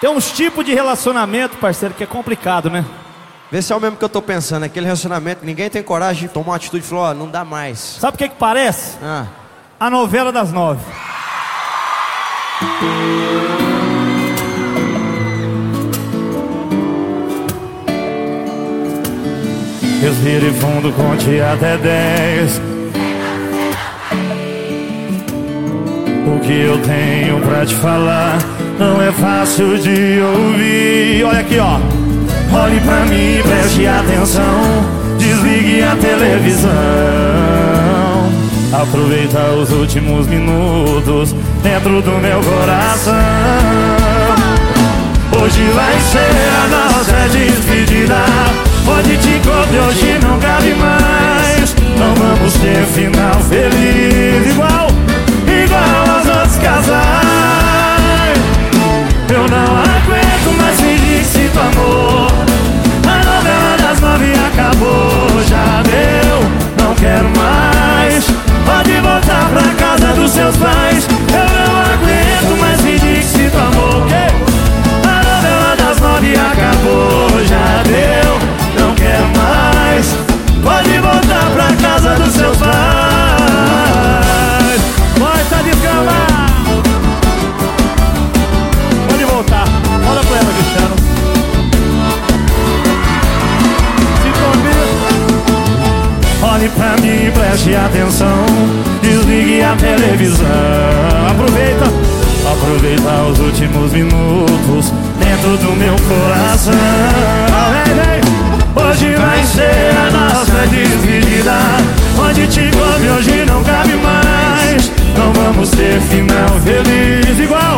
Tem uns tipos de relacionamento, parceiro, que é complicado, né? Vê se é o mesmo que eu tô pensando, aquele relacionamento, ninguém tem coragem de tomar uma atitude e falar, ó, não dá mais. Sabe o que que parece? Ah, A novela das nove. Respire fundo, conte até dez. O que eu tenho pra te falar não é fácil de ouvir. Olha aqui, ó. Olhe pra mim, preste atenção. Desligue a televisão. Aproveita os últimos minutos dentro do meu coração. Hoje vai ser a nossa despedida. Pode te encontrar hoje não cabe mais. Não vamos ter final feliz igual, igual Olhe pra mim, preste atenção. Desligue a televisão. Aproveita, aproveita os últimos minutos dentro do meu coração. Hoje vai ser a nossa despedida. Onde te come hoje não cabe mais. Não vamos ter final feliz igual